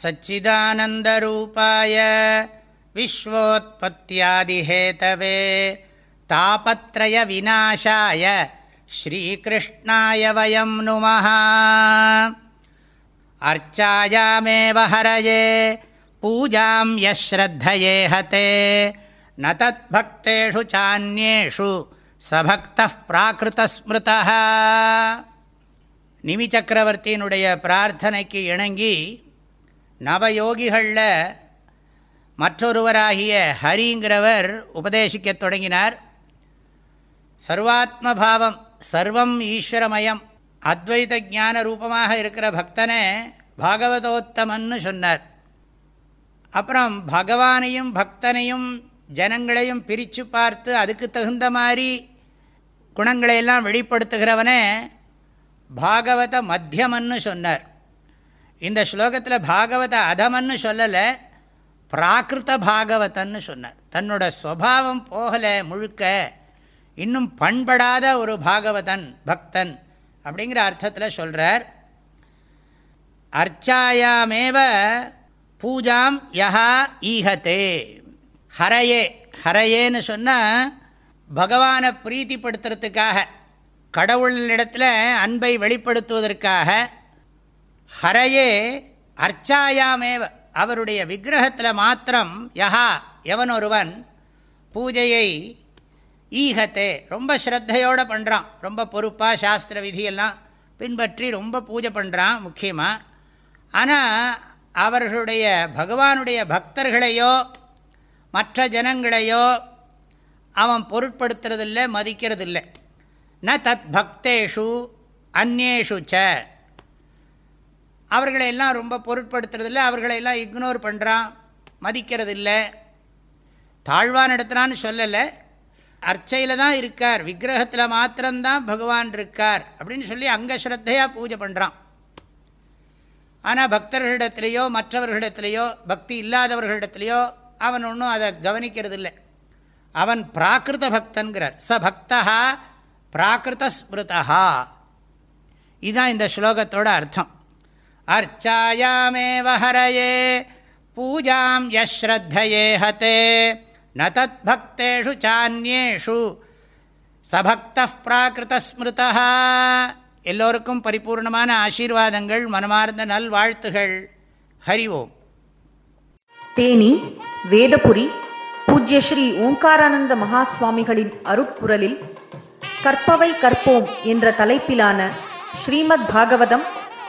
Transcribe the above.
सच्चिदानन्दरूपाय विश्वोत्पत्त्यादिहेतवे तापत्रयविनाशाय श्रीकृष्णाय वयं नुमः अर्चायामेव हरये पूजां यश्रद्धये हते न तद्भक्तेषु चान्येषु சபக்தः பிராகிருதஸ்மிருதः நிமி சக்கரவர்த்தியினுடைய பிரார்த்தனைக்கு இணங்கி நவயோகிகளில் மற்றொருவராகிய ஹரிங்கிறவர் உபதேசிக்கத் தொடங்கினார். சர்வாத்மபாவம் சர்வம் ஈஸ்வரமயம் அத்வைத ஞான ரூபமாக இருக்கிற பக்தனை பாகவதோத்தமன்னு சொன்னார். அப்புறம் பகவானையும் பக்தனையும் ஜனங்களையும் பிரித்து பார்த்து அதுக்கு தகுந்த மாதிரி குணங்களையெல்லாம் வெளிப்படுத்துகிறவனே பாகவத மத்தியமன்னு சொன்னார். இந்த ஸ்லோகத்தில் பாகவத அதமன்னு சொல்லலை பிராகிருத பாகவதன்னு சொன்னார். தன்னோட ஸ்வபாவம் போகலை முழுக்க இன்னும் பண்படாத ஒரு பாகவதன் பக்தன் அப்படிங்கிற அர்த்தத்தில் சொல்கிறார் அர்ச்சாயாமேவ பூஜாம் யஹா ஈகத்தே ஹரையே ஹரையேன்னு சொன்னால் பகவானை பிரீத்திப்படுத்துறதுக்காக கடவுளிடத்தில் அன்பை வெளிப்படுத்துவதற்காக ஹரையே அர்ச்சாயாமேவ. அவருடைய விக்கிரகத்தில் மாத்திரம் யஹா எவனொருவன் பூஜையை ஈகத்தே ரொம்ப ஸ்ரத்தையோடு பண்ணுறான் ரொம்ப பொறுப்பாக சாஸ்திர விதியெல்லாம் பின்பற்றி ரொம்ப பூஜை பண்ணுறான் முக்கியமாக ஆனால் அவர்களுடைய பகவானுடைய பக்தர்களையோ மற்ற ஜனங்களையோ அவன் பொருட்படுத்துறதில்லை மதிக்கிறதில்லை. ந தத் பக்தேஷு அந்நேஷு ச. அவர்களையெல்லாம் ரொம்ப பொருட்படுத்துறதில்லை அவர்களையெல்லாம் இக்னோர் பண்ணுறான் மதிக்கிறதில்லை. தாழ்வான் இடத்துனான்னு சொல்லலை. அர்ச்சையில் தான் இருக்கார் விக்கிரகத்தில் மாத்திரம்தான் பகவான் இருக்கார் அப்படின்னு சொல்லி அங்கே ஸ்ரத்தையாக பூஜை பண்ணுறான் ஆனால் பக்தர்களிடத்துலேயோ மற்றவர்களிடத்துலேயோ பக்தி இல்லாதவர்களிடத்துலையோ அவன் ஒன்றும் அதை கவனிக்கிறது இல்லை அவன் பிராகிருத பக்தன்கிறார். ச பக்தா பிராகிருத ஸ்மிருதா இதுதான் இந்த ஸ்லோகத்தோட அர்த்தம். அர்ச்சாயாமேவ ஹரையே பூஜாம் யஸ்ரத்தையே ஹதே ந தத் பக்தேஷு சான்யேஷு சபக்த பிராகிருத எல்லோருக்கும் பரிபூர்ணமான ஆசீர்வாதங்கள் மனமார்ந்த நல்வாழ்த்துகள். ஹரி ஓம். தேனி வேதபுரி பூஜ்ய ஸ்ரீ ஓங்காரானந்த மகாஸ்வாமிகளின் அருப்புரலில் கற்பவை கற்போம் என்ற தலைப்பிலான ஸ்ரீமத் பாகவதம்